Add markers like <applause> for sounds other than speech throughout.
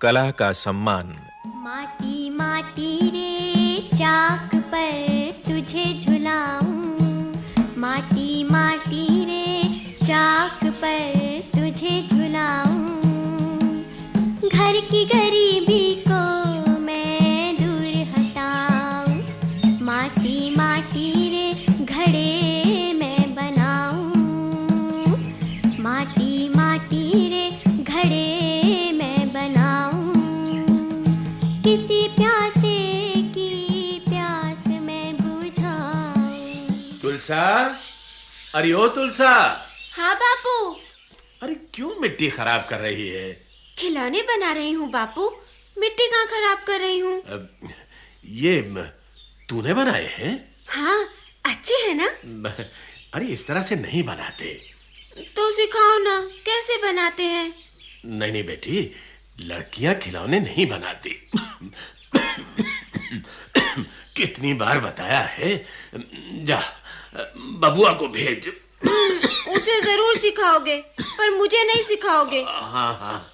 कला का सम्मान। माटी माटी रे चाक पर तुझे झुलाऊं किसी प्यासे की प्यास मैं बुझाऊं। तुलसा? अरे ओ तुलसा। हाँ बापू। अरे क्यों मिट्टी खराब कर रही है? खिलौने बना रही हूँ बापू। मिट्टी कहाँ खराब कर रही हूँ? ये तूने बनाए हैं? हाँ अच्छे हैं ना? अरे इस तरह से नहीं बनाते। तो सिखाओ ना कैसे बनाते हैं? नहीं नहीं बेटी लड़कियाँ खिलौने नहीं बनाती। कितनी बार बताया है? जा बबुआ को भेज। उसे ज़रूर सिखाओगे पर मुझे नहीं सिखाओगे। हाँ हाँ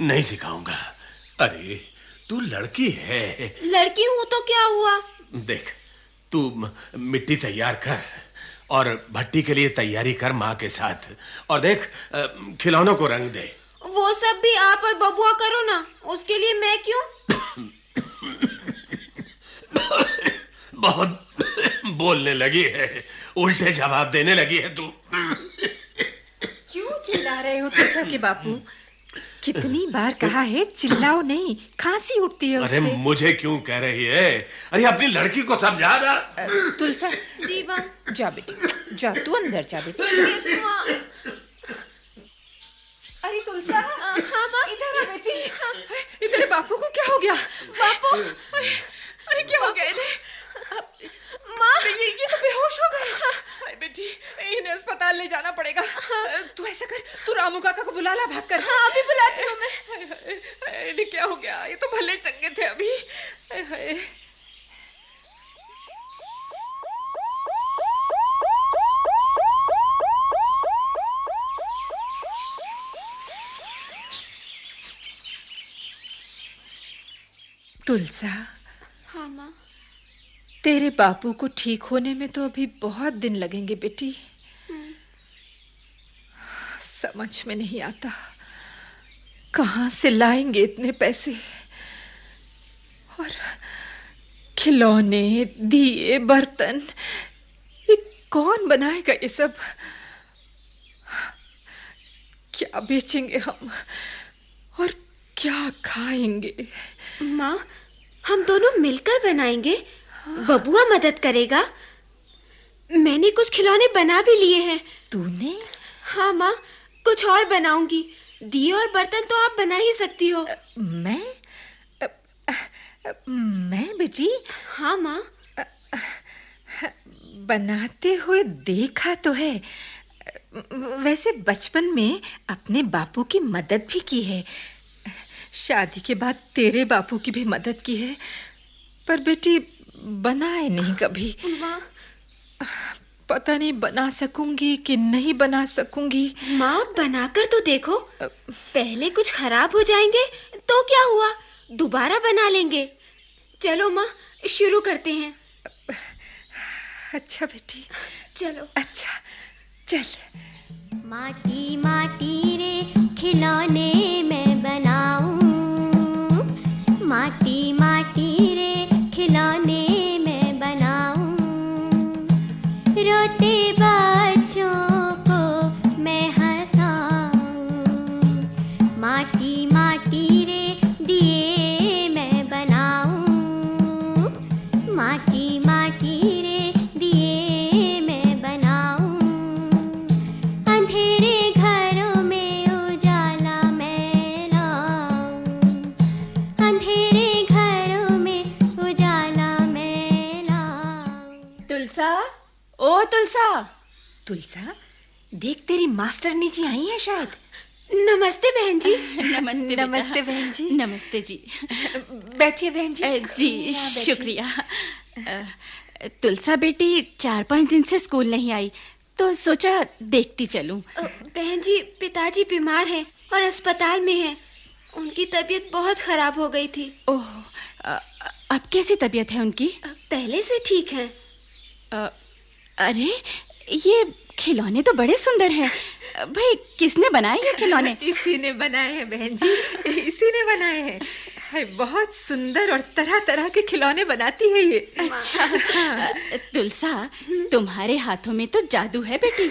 नहीं सिखाऊँगा। अरे तू लड़की है। लड़की हूँ तो क्या हुआ? देख तू मिट्टी तैयार कर और भट्टी के लिए तैयारी कर माँ के साथ। और देख खिलौनों को रंग दे। वो सब भी आप और बबुआ करो ना उसके लिए मैं क्यों? बहुत बोलने लगी है उल्टे जवाब देने लगी है तू। क्यों चिल्ला रहे हो तुलसा के बापू? कितनी बार कहा है चिल्लाओ नहीं खांसी उठती है अरे उससे। मुझे क्यों कह रही है? अरे अपनी लड़की को समझा ना। तुलसा जी माँ। जा बेटी जा तू अंदर जा बेटी। अरे तुलसा। हाँ माँ इधर आ बेटी। इधर बापू को क्या हो गया? बापू। अरे क्या हो गया इन्हें माँ। ये ये तो बेहोश हो गए। अरे बेटी इन्हें अस्पताल ले जाना पड़ेगा। तू ऐसा कर तू रामू काका को बुला ला भाग कर हाँ अभी बुलाती हूँ मैं। इन्हें क्या हो गया? ये तो भले चंगे थे अभी। तुलसा। हाँ माँ। तेरे बापू को ठीक होने में तो अभी बहुत दिन लगेंगे बेटी। समझ में नहीं आता। कहाँ से लाएँगे इतने पैसे? और खिलौने दिए बर्तन ये कौन बनाएगा ये सब? क्या बेचेंगे हम? और क्या खाएँगे? माँ हम दोनों मिलकर बनाएँगे। बबुआ मदद करेगा। मैंने कुछ खिलौने बना भी लिए हैं। तूने? हाँ माँ कुछ और बनाऊँगी। दिए और बर्तन तो आप बना ही सकती हो। मैं? अ, अ, मैं बेटी? हाँ माँ। बनाते हुए देखा तो है। वैसे बचपन में अपने बापू की मदद भी की है। शादी के बाद तेरे बापू की भी मदद की है पर बेटी बनाए नहीं कभी। माँ पता नहीं बना सकूँगी कि नहीं बना सकूँगी। माँ बनाकर तो देखो। पहले कुछ खराब हो जाएँगे तो क्या हुआ? दोबारा बना लेंगे। चलो माँ शुरू करते हैं। अच्छा बेटी। चलो। अच्छा चल। माटी माटी रे खिलौने माटी माटी रे खिलौने मैं बनाऊँ। रोते ओ तुलसा? तुलसा? देख तेरी मास्टरनी जी आई है शायद। नमस्ते बहन जी। <laughs> नमस्ते। नमस्ते बहन जी। नमस्ते जी। <laughs> बैठिए बहन जी। जी <laughs> शुक्रिया। तुलसा बेटी चार पाँच दिन से स्कूल नहीं आई तो सोचा देखती चलूँ। बहन जी पिताजी बीमार हैं और अस्पताल में हैं। उनकी तबीयत बहुत खराब हो गई थी। ओह अब कैसी तबीयत है उनकी? पहले से ठीक है। अरे ये खिलौने तो बड़े सुंदर हैं। भाई किसने बनाए ये खिलौने? <laughs> इसी ने बनाए हैं बहन जी। इसी ने बनाए हैं। हाय बहुत सुंदर और तरह तरह के खिलौने बनाती है ये। अच्छा। तुलसा तुम्हारे हाथों में तो जादू है बेटी।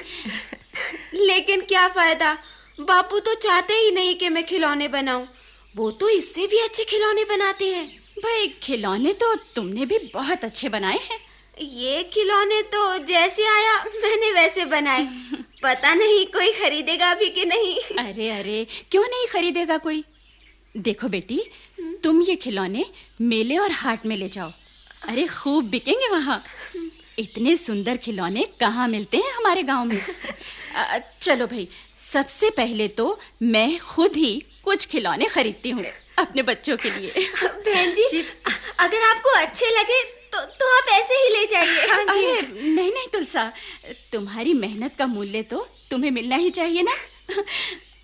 लेकिन क्या फ़ायदा? बापू तो चाहते ही नहीं कि मैं खिलौने बनाऊँ। वो तो इससे भी अच्छे खिलौने बनाते हैं। भाई खिलौने तो तुमने भी बहुत अच्छे बनाए हैं। ये खिलौने तो जैसे आया मैंने वैसे बनाए। <laughs> पता नहीं कोई खरीदेगा भी कि नहीं। अरे अरे क्यों नहीं खरीदेगा कोई? देखो बेटी तुम ये खिलौने मेले और हाट में ले जाओ। अरे खूब बिकेंगे वहाँ। इतने सुंदर खिलौने कहाँ मिलते हैं हमारे गाँव में? <laughs> अ, चलो भाई सबसे पहले तो मैं खुद ही कुछ खिलौने खरीदती हूँ अपने बच्चों के लिए। <laughs> बहन जी। अगर आपको अच्छे लगे तो तो आप ऐसे ही ले जाइए। अरे नहीं नहीं तुलसा। तुम्हारी मेहनत का मूल्य तो तुम्हें मिलना ही चाहिए ना?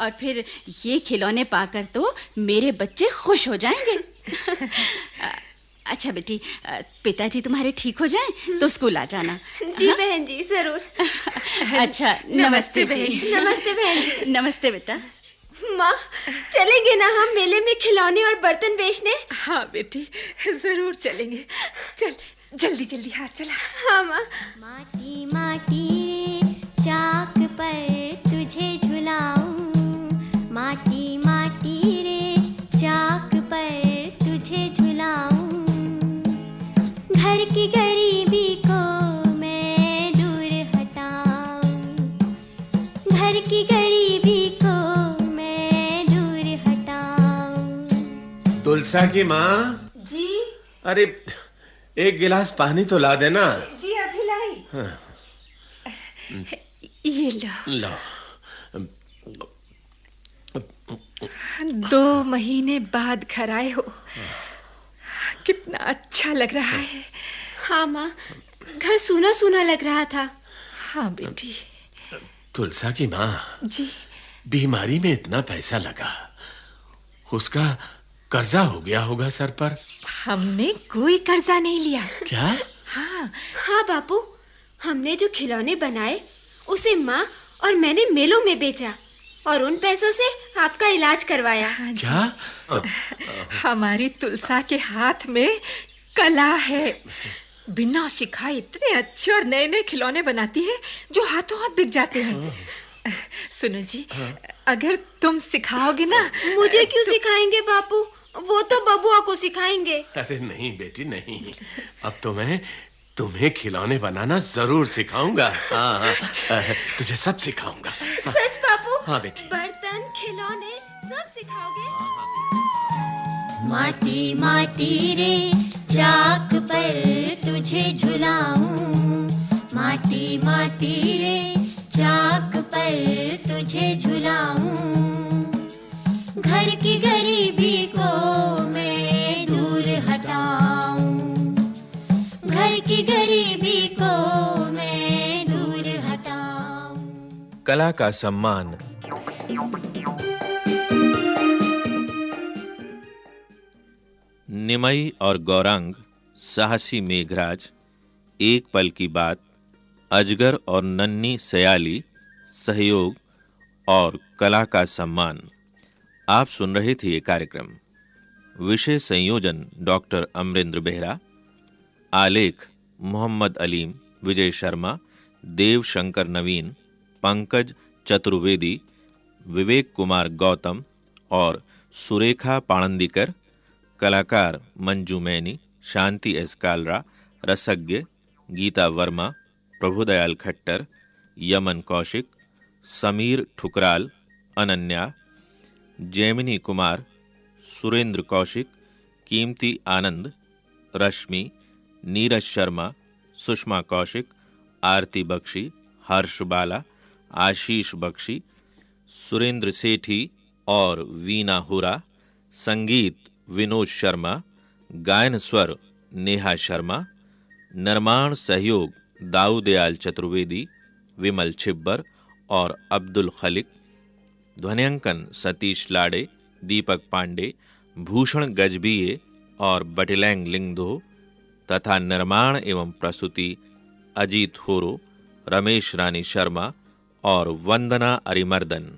और फिर ये खिलौने पाकर तो मेरे बच्चे खुश हो जाएँगे। अच्छा बेटी पिताजी तुम्हारे ठीक हो जाएँ तो स्कूल आ जाना। जी बहन जी ज़रूर। <laughs> अच्छा नमस्ते बहन जी। नमस्ते बहन जी। नमस्ते बेटा। माँ चलेंगे ना हम मेले में खिलौने और बर्तन बेचने? हाँ बेटी ज़रूर चलेंगे। चल जल्दी जल्दी हाथ चला। हाँ माँ। माटी माटी तुलसा की माँ। जी। अरे एक गिलास पानी तो ला देना। जी अभी लाई। ये लो। लो। दो महीने बाद घर आए हो। कितना अच्छा लग रहा है। हाँ। माँ। घर सूना सूना लग रहा था। हाँ बेटी। तुलसा की माँ। जी। बीमारी में इतना पैसा लगा। उसका कर्जा हो गया होगा सर पर। हमने कोई कर्जा नहीं लिया। क्या? हाँ हाँ बापू हमने जो खिलौने बनाए उसे माँ और मैंने मेलों में बेचा और उन पैसों से आपका इलाज करवाया। क्या? हमारी तुलसा के हाथ में कला है। बिना सिखाए इतने अच्छे और नए नए खिलौने बनाती है जो हाथों हाथ बिक जाते हैं। सुनो जी अगर तुम सिखाओगे ना मुझे क्यों सिखाएँगे बापू? वो तो बबुआ को सिखाएँगे। अरे नहीं बेटी नहीं। अब तो मैं तुम्हें खिलौने बनाना ज़रूर सिखाऊँगा। हाँ हाँ। तुझे सब सिखाऊँगा। सच बापू? हाँ बेटी। बर्तन खिलौने सब सिखाओगे? माटी माटी रे चाक पर तुझे झुलाऊं। माटी माटी रे चाक पर तुझे झुलाऊं। घर की गरीबी को मैं दूर हटाऊं। घर की गरीबी को मैं दूर हटाऊं। कला का सम्मान। निमई और गौरांग, साहसी मेघराज, एक पल की बात अजगर और नन्नी सयाली, सहयोग और कला का सम्मान। आप सुन रहे थे ये कार्यक्रम। विषय संयोजन डॉक्टर अमरेंद्र बेहरा, आलेख मोहम्मद अलीम, विजय शर्मा, देव शंकर नवीन, पंकज चतुर्वेदी, विवेक कुमार गौतम और सुरेखा पाणंदीकर, कलाकार मंजू मैनी, शांति एस कालरा रसज्ञ गीता वर्मा प्रभुदयाल खट्टर, यमन कौशिक, समीर ठुकराल, अनन्या, जैमिनी कुमार, सुरेंद्र कौशिक, कीमती आनंद, रश्मि, नीरज शर्मा, सुषमा कौशिक, आरती बख्शी, हर्ष बाला, आशीष बख्शी, सुरेंद्र सेठी और वीना हुरा, संगीत विनोद शर्मा, गायन स्वर नेहा शर्मा, निर्माण सहयोग दाऊदयाल चतुर्वेदी, विमल छिब्बर और अब्दुल खलिक, ध्वनियांकन सतीश लाड़े, दीपक पांडे, भूषण गजबीये और बटिलैंग लिंगदो, तथा निर्माण एवं प्रस्तुति अजीत होरो, रमेश रानी शर्मा और वंदना अरिमर्दन।